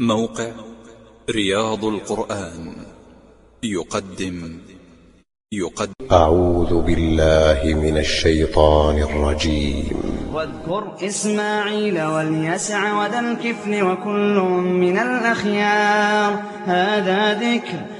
موقع رياض القرآن. يقدم. يقدم. أعوذ بالله من الشيطان الرجيم. واذكر إسماعيل واليسع وذا الكفل وكل من الأخيار. هذا ذكر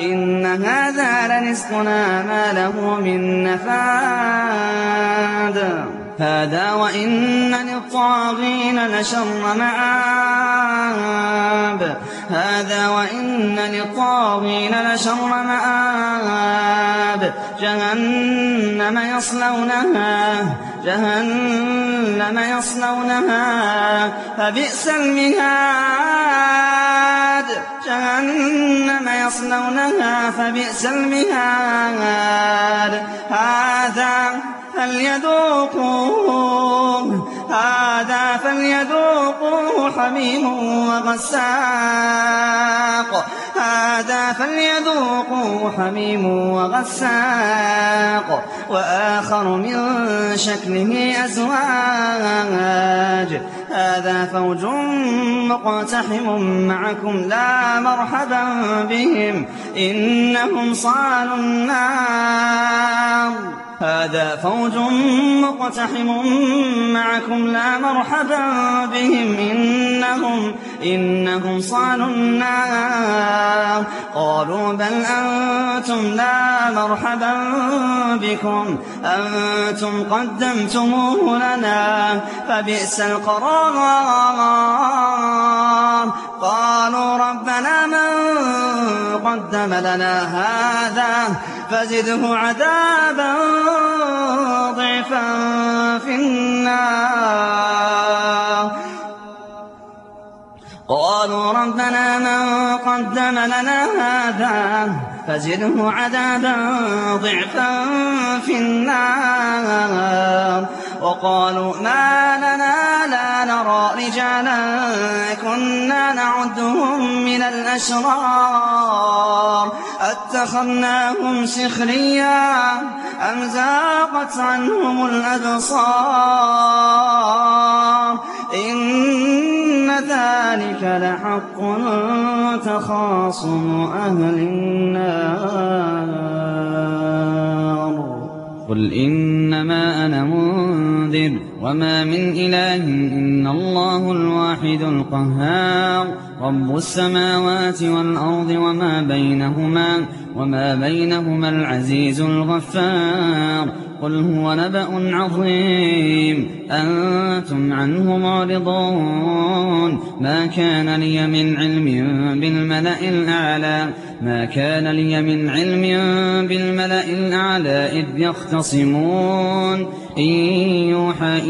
إن هذا لرزقنا ما له من نفاد. هذا وإن للطاغين لشر مآب. هذا وإن للطاغين لشر مآب. جهنم يصلونها جهنم يصلونها فبئس المهاد. جهنم يصلونها فبئس المهاد. هذا فليذوقوه هذا فليذوقوه حميم وغساق. هذا فليذوقوه حميم وغساق. وآخر من شكله أزواج. هذا فوج مقتحم معكم لا مرحبا بهم. إنهم صالوا النار. هذا فوج مقتحم معكم لا مرحبا بهم. إنهم, إنهم صالوا النار. قالوا بل أنتم لا مرحبا بكم. أنتم قدمتموه لنا فبئس القرار. قالوا ربنا من قدم لنا هذا فزده عذابا ضعفا في النار. قالوا ربنا من قدم لنا هذا فزده عذابا ضعفا في النار. وقالوا ما لنا لا نرى رجالا كنا نعدهم من الأشرار. أتخذناهم سخريا أم زاقت عنهم الأبصار؟ ذلك لحق تخاصم أهل النار. قل إنما أنا منذر. وما من إله إلا الله الواحد القهار رب السماوات والأرض وما بينهما وما بينهما العزيز الغفار قل هو نبأ عظيم أنتم عنه معرضون ما كان لي من علم بالملأ الأعلى ما كان لي من علم بالملأ الأعلى إذ يختصمون إن يوحى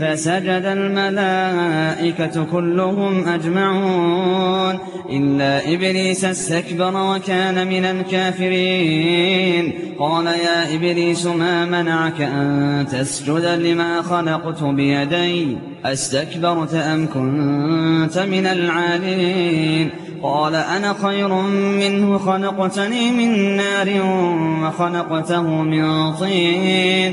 فسجد الملائكة كلهم أجمعون. إلا إبليس استكبر وكان من الكافرين. قال يا إبليس ما منعك أن تسجد لما خلقت بيدي؟ أستكبرت أم كنت من العالين؟ قال أنا خير منه خلقتني من نار وخلقته من طين.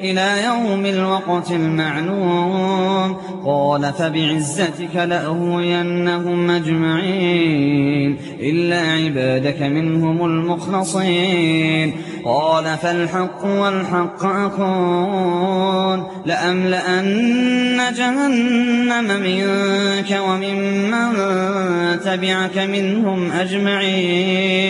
إلى يوم الوقت المعلوم. قال فبعزتك لأهوينهم أجمعين إلا عبادك منهم المخلصين. قال فالحق والحق أقول لأملأن جهنم منك وممن تبعك منهم أجمعين.